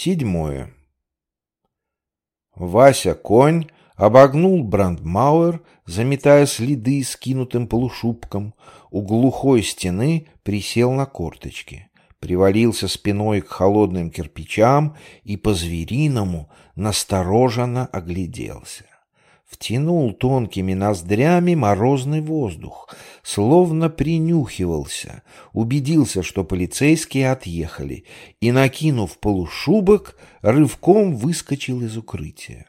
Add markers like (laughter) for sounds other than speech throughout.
Седьмое. Вася конь обогнул Брандмауэр, заметая следы скинутым полушубком, у глухой стены присел на корточки, привалился спиной к холодным кирпичам и по-звериному настороженно огляделся втянул тонкими ноздрями морозный воздух, словно принюхивался, убедился, что полицейские отъехали, и, накинув полушубок, рывком выскочил из укрытия.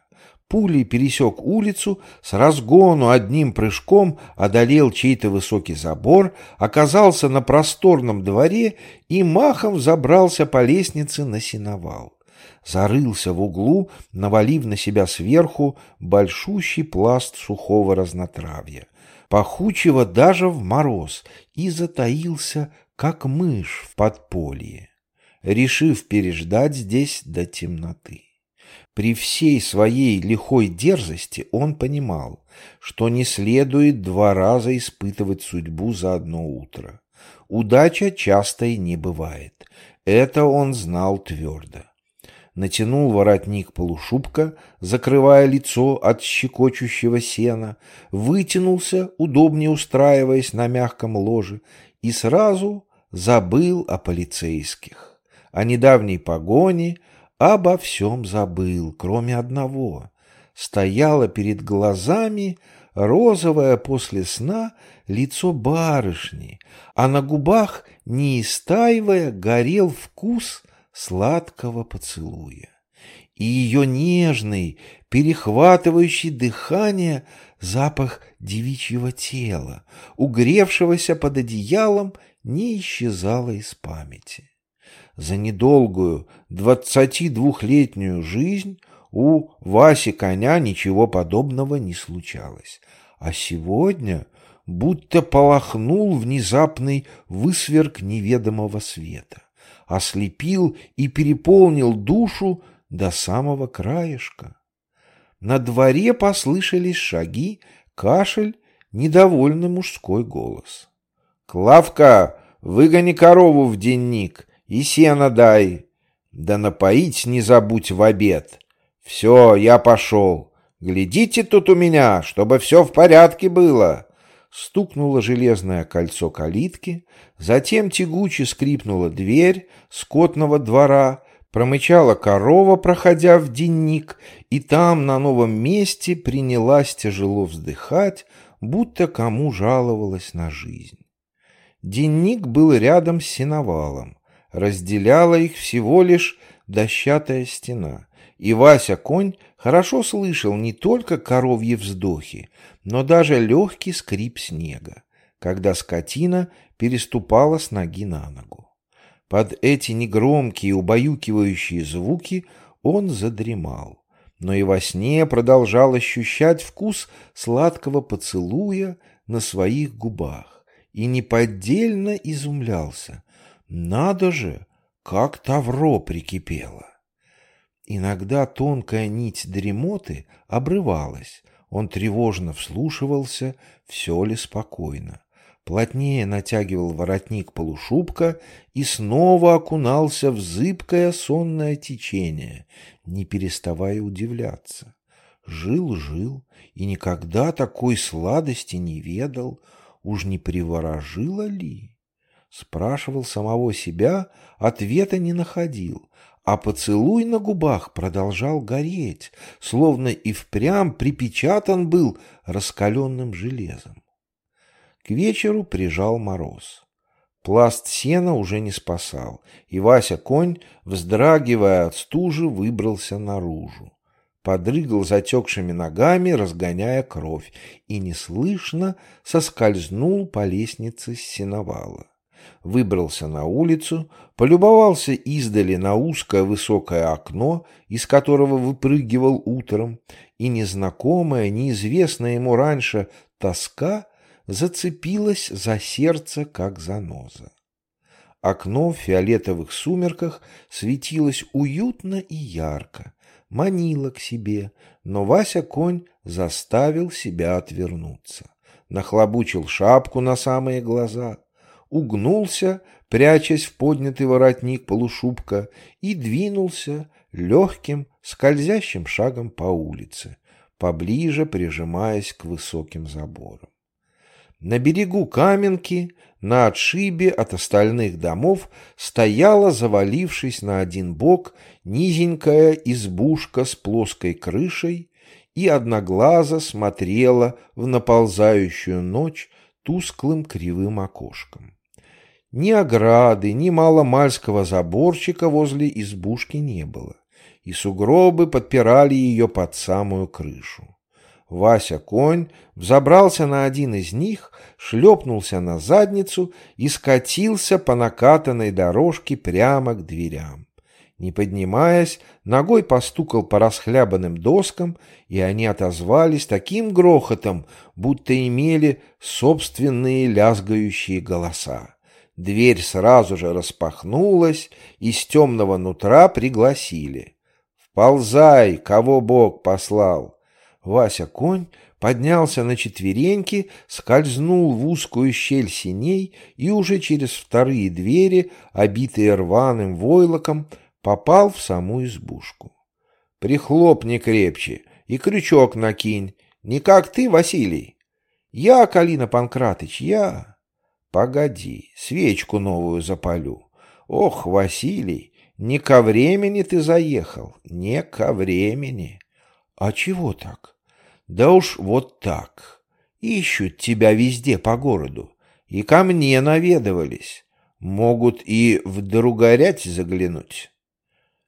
Пулей пересек улицу, с разгону одним прыжком одолел чей-то высокий забор, оказался на просторном дворе и махом забрался по лестнице на сеновал зарылся в углу, навалив на себя сверху большущий пласт сухого разнотравья, пахучего даже в мороз, и затаился, как мышь в подполье, решив переждать здесь до темноты. При всей своей лихой дерзости он понимал, что не следует два раза испытывать судьбу за одно утро. Удача часто и не бывает. Это он знал твердо натянул воротник полушубка, закрывая лицо от щекочущего сена, вытянулся, удобнее устраиваясь на мягком ложе, и сразу забыл о полицейских, о недавней погоне, обо всем забыл, кроме одного. Стояло перед глазами розовое после сна лицо барышни, а на губах, не истаивая, горел вкус сладкого поцелуя. И ее нежный, перехватывающий дыхание запах девичьего тела, угревшегося под одеялом, не исчезало из памяти. За недолгую двадцати двухлетнюю жизнь у Васи коня ничего подобного не случалось. А сегодня будто полохнул внезапный высверк неведомого света ослепил и переполнил душу до самого краешка. На дворе послышались шаги, кашель, недовольный мужской голос. «Клавка, выгони корову в денник и сено дай, да напоить не забудь в обед. Все, я пошел. Глядите тут у меня, чтобы все в порядке было» стукнуло железное кольцо калитки, затем тягуче скрипнула дверь скотного двора, промычала корова, проходя в денник, и там, на новом месте, принялась тяжело вздыхать, будто кому жаловалась на жизнь. Денник был рядом с сеновалом, разделяла их всего лишь дощатая стена, и Вася-конь хорошо слышал не только коровьи вздохи, но даже легкий скрип снега, когда скотина переступала с ноги на ногу. Под эти негромкие убаюкивающие звуки он задремал, но и во сне продолжал ощущать вкус сладкого поцелуя на своих губах и неподдельно изумлялся. Надо же, как тавро прикипело! Иногда тонкая нить дремоты обрывалась, он тревожно вслушивался, все ли спокойно. Плотнее натягивал воротник полушубка и снова окунался в зыбкое сонное течение, не переставая удивляться. Жил-жил и никогда такой сладости не ведал, уж не приворожило ли? Спрашивал самого себя, ответа не находил а поцелуй на губах продолжал гореть, словно и впрямь припечатан был раскаленным железом. К вечеру прижал мороз. Пласт сена уже не спасал, и Вася-конь, вздрагивая от стужи, выбрался наружу. Подрыгал затекшими ногами, разгоняя кровь, и неслышно соскользнул по лестнице с сеновала выбрался на улицу, полюбовался издали на узкое высокое окно, из которого выпрыгивал утром, и незнакомая, неизвестная ему раньше тоска зацепилась за сердце, как заноза. Окно в фиолетовых сумерках светилось уютно и ярко, манило к себе, но Вася-конь заставил себя отвернуться. Нахлобучил шапку на самые глаза — угнулся, прячась в поднятый воротник полушубка, и двинулся легким, скользящим шагом по улице, поближе прижимаясь к высоким заборам. На берегу Каменки, на отшибе от остальных домов, стояла, завалившись на один бок, низенькая избушка с плоской крышей и одноглазо смотрела в наползающую ночь тусклым кривым окошком. Ни ограды, ни маломальского заборчика возле избушки не было, и сугробы подпирали ее под самую крышу. Вася-конь взобрался на один из них, шлепнулся на задницу и скатился по накатанной дорожке прямо к дверям. Не поднимаясь, ногой постукал по расхлябанным доскам, и они отозвались таким грохотом, будто имели собственные лязгающие голоса. Дверь сразу же распахнулась, и с темного нутра пригласили. «Вползай, кого Бог послал!» Вася-конь поднялся на четвереньки, скользнул в узкую щель синей и уже через вторые двери, обитые рваным войлоком, попал в саму избушку. «Прихлопни крепче и крючок накинь, не как ты, Василий. Я, Калина Панкратыч, я. Погоди, свечку новую запалю. Ох, Василий, не ко времени ты заехал, не ко времени». «А чего так?» «Да уж вот так. Ищут тебя везде по городу. И ко мне наведывались. Могут и в Другорять заглянуть».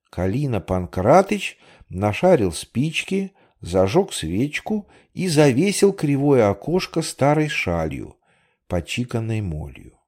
Калина Панкратыч нашарил спички, зажег свечку и завесил кривое окошко старой шалью, почиканной молью.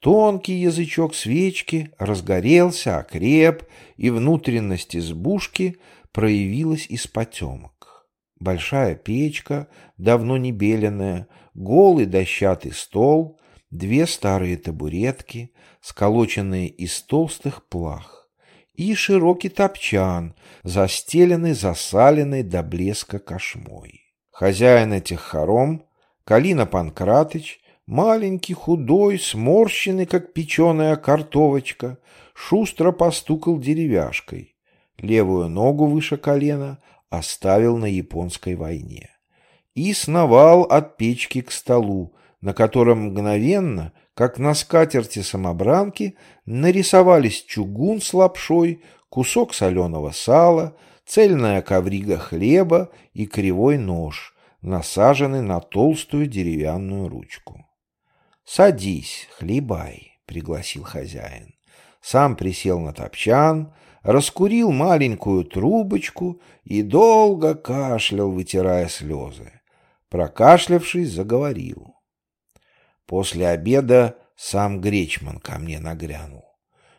Тонкий язычок свечки разгорелся, окреп, и внутренность избушки проявилась из потемок. Большая печка, давно не беленая, голый дощатый стол, две старые табуретки, сколоченные из толстых плах, и широкий топчан, застеленный засаленной до блеска кошмой. Хозяин этих хором, Калина Панкратыч, маленький, худой, сморщенный, как печеная картовочка, шустро постукал деревяшкой левую ногу выше колена оставил на японской войне и сновал от печки к столу, на котором мгновенно, как на скатерти самобранки, нарисовались чугун с лапшой, кусок соленого сала, цельная коврига хлеба и кривой нож, насаженный на толстую деревянную ручку. «Садись, хлебай», — пригласил хозяин. Сам присел на топчан, раскурил маленькую трубочку и долго кашлял, вытирая слезы. Прокашлявшись, заговорил. После обеда сам Гречман ко мне нагрянул.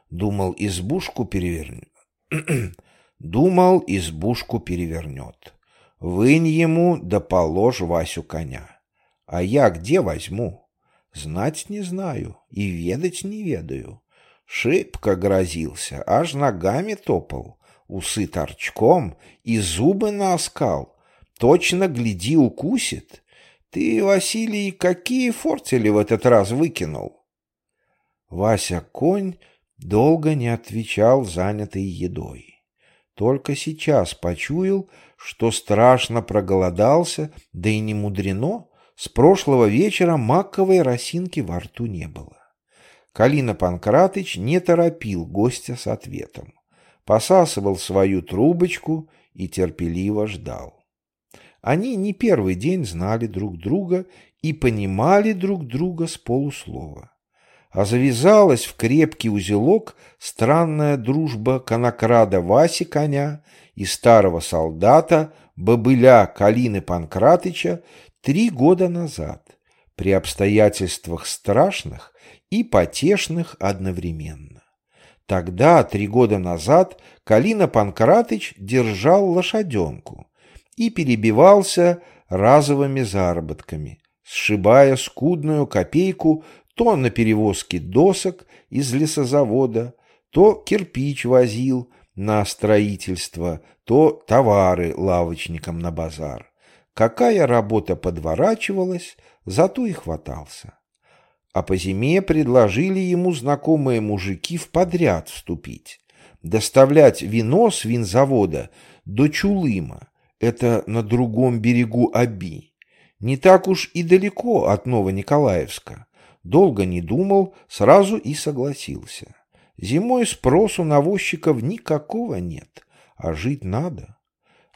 Думал, избушку перевернет. (clears throat) Думал, избушку перевернет. Вынь ему да положь Васю коня. А я где возьму? Знать не знаю и ведать не ведаю. Шибко грозился, аж ногами топал, усы торчком и зубы наскал. Точно, гляди, укусит. Ты, Василий, какие фортели в этот раз выкинул? Вася конь долго не отвечал, занятый едой. Только сейчас почуял, что страшно проголодался, да и не мудрено, с прошлого вечера маковой росинки во рту не было. Калина Панкратыч не торопил гостя с ответом, посасывал свою трубочку и терпеливо ждал. Они не первый день знали друг друга и понимали друг друга с полуслова. А завязалась в крепкий узелок странная дружба конокрада Васи Коня и старого солдата бобыля Калины Панкратыча три года назад, при обстоятельствах страшных и потешных одновременно. Тогда, три года назад, Калина Панкратыч держал лошаденку и перебивался разовыми заработками, сшибая скудную копейку то на перевозке досок из лесозавода, то кирпич возил на строительство, то товары лавочникам на базар. Какая работа подворачивалась, зато и хватался. а по зиме предложили ему знакомые мужики в подряд вступить, доставлять вино с винзавода до Чулыма, это на другом берегу Аби, не так уж и далеко от Новониколаевска. Долго не думал, сразу и согласился. Зимой спросу на возчиков никакого нет, а жить надо.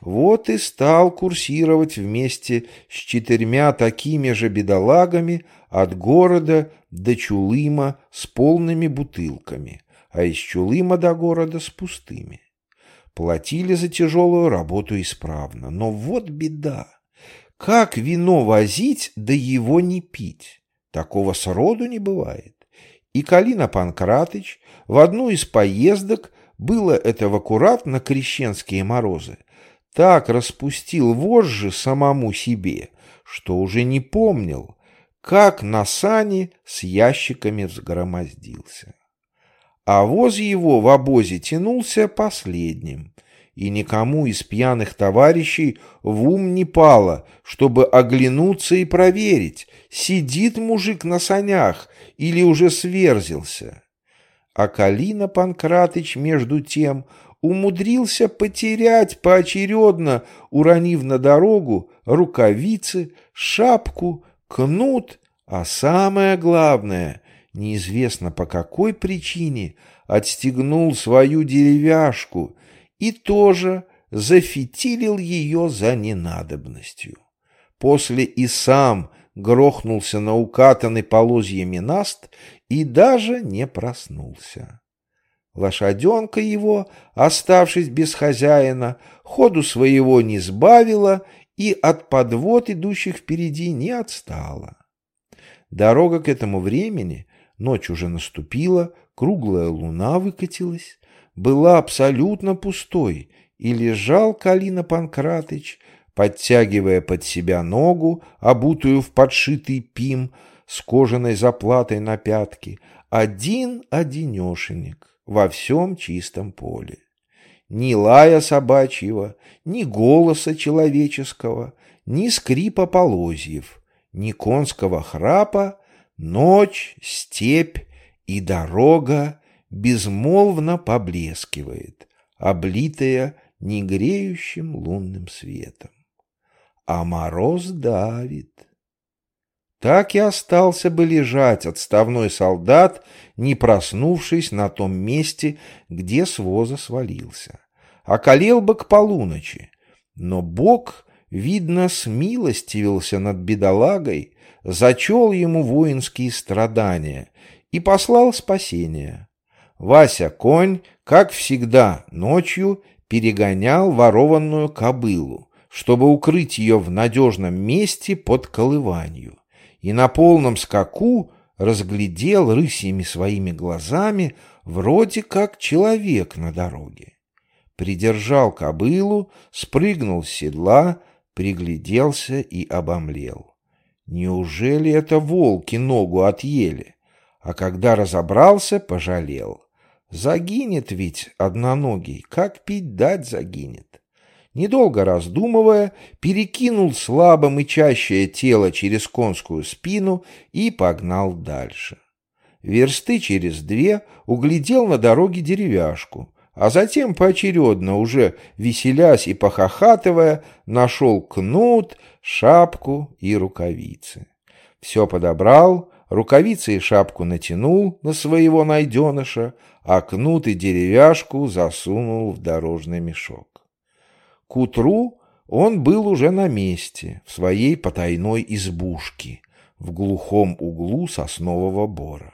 Вот и стал курсировать вместе с четырьмя такими же бедолагами от города до Чулыма с полными бутылками, а из Чулыма до города с пустыми. Платили за тяжелую работу исправно, но вот беда. Как вино возить, да его не пить? Такого сроду не бывает. И Калина Панкратыч в одну из поездок, было это в аккурат на крещенские морозы, так распустил вожжи самому себе, что уже не помнил, как на сани с ящиками взгромоздился. А воз его в обозе тянулся последним, и никому из пьяных товарищей в ум не пало, чтобы оглянуться и проверить, сидит мужик на санях или уже сверзился. А Калина Панкратыч, между тем, умудрился потерять поочередно, уронив на дорогу рукавицы, шапку, кнут, а самое главное, неизвестно по какой причине, отстегнул свою деревяшку и тоже зафитилил ее за ненадобностью. После и сам грохнулся на укатанный полозьями наст и даже не проснулся. Лошаденка его, оставшись без хозяина, ходу своего не сбавила и от подвод, идущих впереди, не отстала. Дорога к этому времени, ночь уже наступила, круглая луна выкатилась, была абсолютно пустой, и лежал Калина Панкратыч, подтягивая под себя ногу, обутую в подшитый пим с кожаной заплатой на пятке, один-одинешенек во всем чистом поле. Ни лая собачьего, ни голоса человеческого, ни скрипа полозьев, ни конского храпа, ночь, степь и дорога безмолвно поблескивает, облитая негреющим лунным светом. А мороз давит. Так и остался бы лежать отставной солдат, не проснувшись на том месте, где с воза свалился. Околел бы к полуночи. Но Бог, видно, смилостивился над бедолагой, зачел ему воинские страдания и послал спасение. Вася конь, как всегда, ночью перегонял ворованную кобылу, чтобы укрыть ее в надежном месте под колыванью и на полном скаку разглядел рысьими своими глазами вроде как человек на дороге. Придержал кобылу, спрыгнул с седла, пригляделся и обомлел. Неужели это волки ногу отъели? А когда разобрался, пожалел. Загинет ведь одноногий, как пить дать загинет. Недолго раздумывая, перекинул слабо мычащее тело через конскую спину и погнал дальше. Версты через две углядел на дороге деревяшку, а затем поочередно, уже веселясь и похохатывая, нашел кнут, шапку и рукавицы. Все подобрал, рукавицы и шапку натянул на своего найденыша, а кнут и деревяшку засунул в дорожный мешок. К утру он был уже на месте, в своей потайной избушке, в глухом углу соснового бора.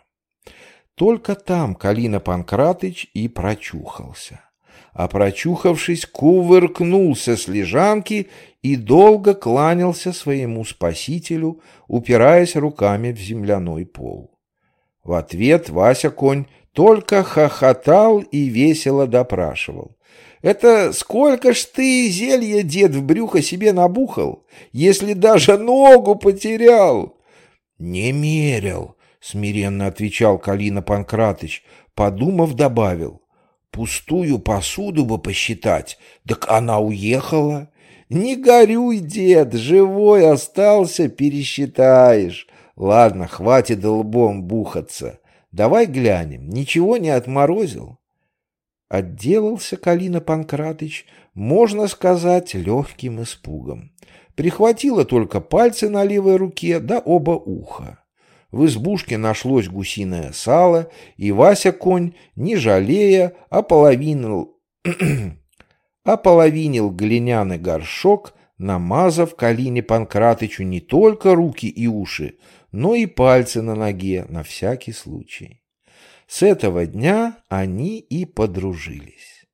Только там Калина Панкратыч и прочухался. А прочухавшись, кувыркнулся с лежанки и долго кланялся своему спасителю, упираясь руками в земляной пол. В ответ Вася Конь только хохотал и весело допрашивал. Это сколько ж ты зелья, дед, в брюхо себе набухал, если даже ногу потерял? — Не мерил, — смиренно отвечал Калина Панкратыч, подумав, добавил. — Пустую посуду бы посчитать, так она уехала. — Не горюй, дед, живой остался, пересчитаешь, Ладно, хватит лбом бухаться. Давай глянем, ничего не отморозил? Отделался Калина Панкратыч, можно сказать, легким испугом. Прихватило только пальцы на левой руке да оба уха. В избушке нашлось гусиное сало, и Вася конь, не жалея, ополовинил, (clears throat) ополовинил глиняный горшок, намазав Калине Панкратычу не только руки и уши, но и пальцы на ноге на всякий случай. С этого дня они и подружились.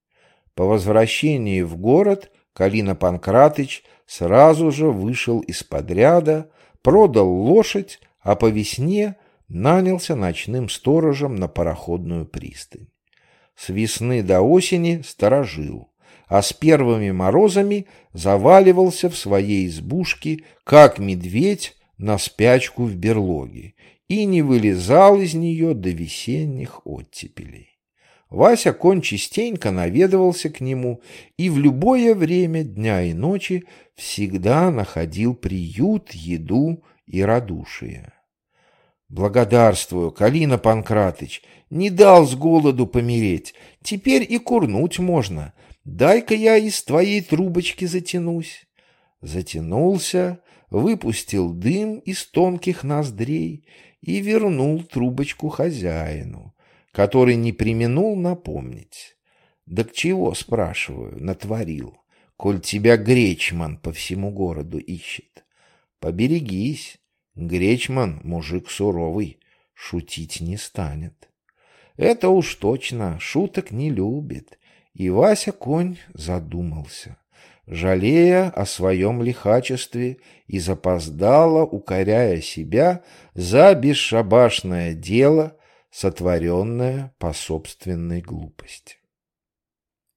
По возвращении в город Калина Панкратыч сразу же вышел из подряда, продал лошадь, а по весне нанялся ночным сторожем на пароходную пристань. С весны до осени сторожил, а с первыми морозами заваливался в своей избушке, как медведь на спячку в берлоге, и не вылезал из нее до весенних оттепелей. Вася конь частенько наведывался к нему и в любое время дня и ночи всегда находил приют, еду и радушие. Благодарствую, Калина Панкратыч, не дал с голоду помереть, теперь и курнуть можно. Дай-ка я из твоей трубочки затянусь. Затянулся, выпустил дым из тонких ноздрей и вернул трубочку хозяину, который не применул напомнить. Да к чего, спрашиваю, натворил, коль тебя Гречман по всему городу ищет? Поберегись, Гречман мужик суровый, шутить не станет. Это уж точно, шуток не любит. И Вася конь задумался, жалея о своем лихачестве и запоздало укоряя себя за бесшабашное дело, сотворенное по собственной глупости.